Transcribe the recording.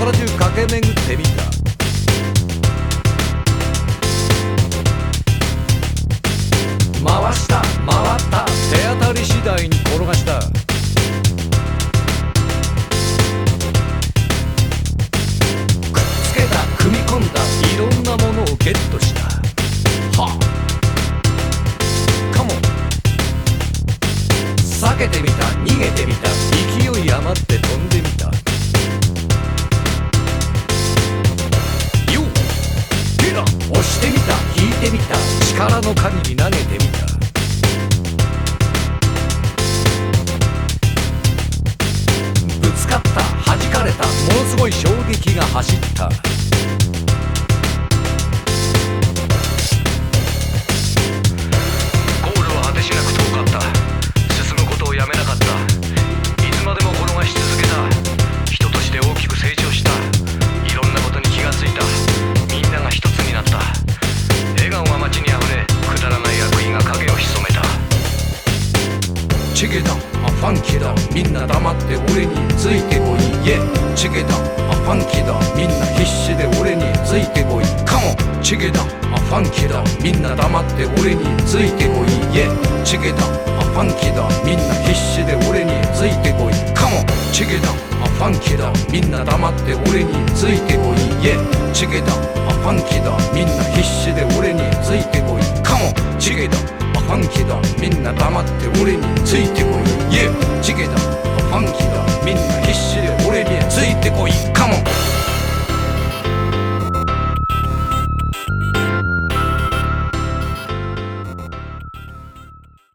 空中駆け巡ってみた。回した回った。手当たり次第に転がした。くっつけた組み込んだ。いろんなものをゲットした。はあカモン避けてみた逃げてみた。勢い余って飛んでみた。押してみた引いてみた力の限り投げてみた。チゲだ。あファンキーだ。みんな黙って俺についてこい。イエチゲだ。あファンキーだ。みんな必死で俺についてこい。カモチゲだ。あファンキーだ。みんな黙って俺についてこい。イエチゲだ。あファンキーだ。みんな必死で俺についてこい。カモチゲだ。あファンキーだ。みんな黙って俺についてこい。イエチゲだ。あファンキーだ。みんな必死で俺についてこい。カモチゲだ。あファンキーだ。みんな黙って俺についてこい。イ